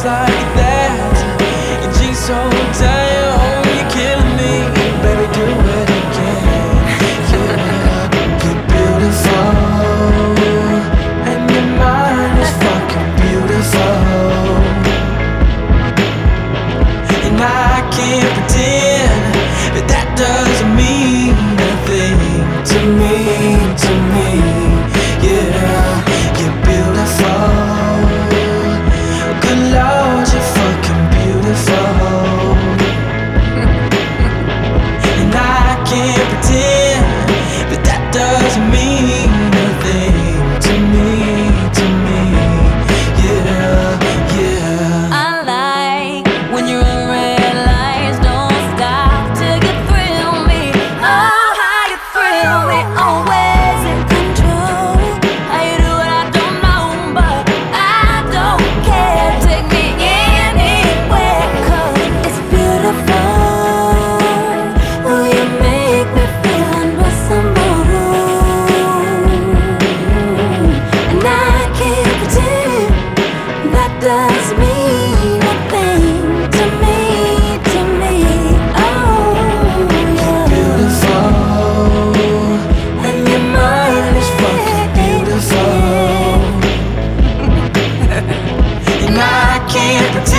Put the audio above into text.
just like that. And so tired. You're killing me, baby. Do it again. You're beautiful, and your mind is fucking beautiful. And I can't pretend that that does. I can't